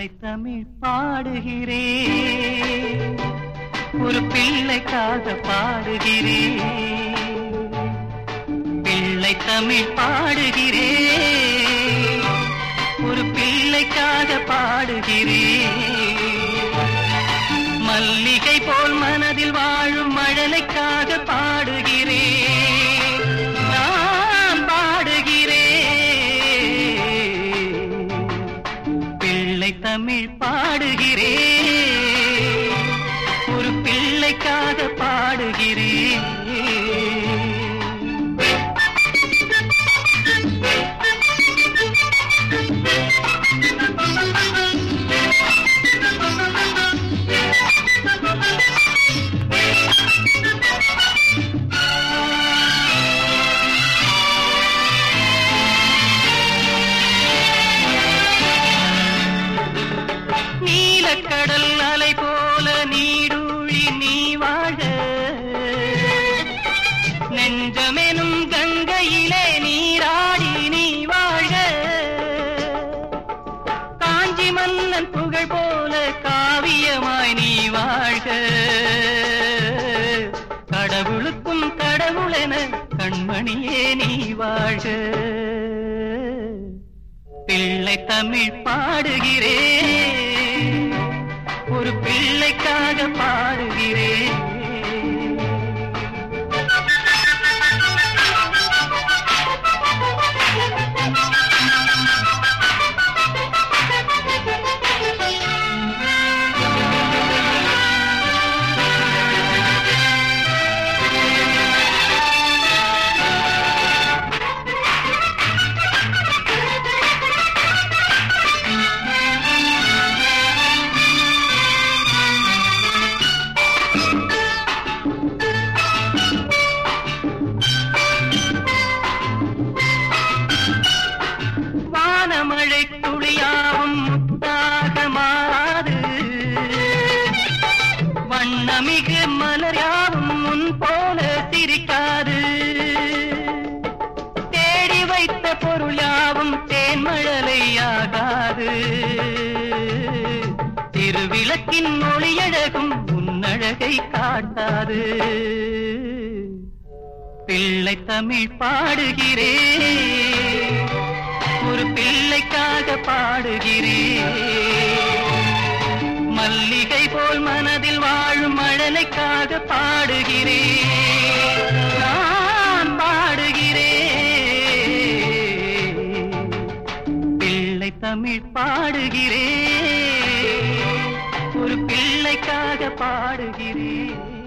பிள்ளை தமிழ் பாடுகிறேன் ஒரு பிள்ளைக்காக பாடுகிறேன் பிள்ளை தமிழ் பாடுகிறேன் ஒரு பிள்ளைக்காக பாடுகிறேன் மல்லிகை போல் மனதில் வாழும் மழலைக்காக பாடு பிள்ளை தமிழ் பாடுகிறேன். ஒரு பிள்ளைக்காக பாடுகிறேன். நான் கடவுளென கண்மணியே நீ வாழ்க. பிள்ளை தமிழ் பாடுகிறேன். ஒரு பிள்ளைக்கா திருவிளக்கின் ஒளியழகும் உன்னழகை காட்டாது பிள்ளை தமிழ் பாடுகிறேன். ஒரு பிள்ளைக்காக பாடுகிறேன். மல்லிகை போல் மனதில் வாழும் மழலைக்காக பாடுகிறேன். நான் பாடுகிறேன். பிள்ளை தமிழ் பாடுகிறேன். ஒரு பிள்ளைக்காக பாடுகிறேன்.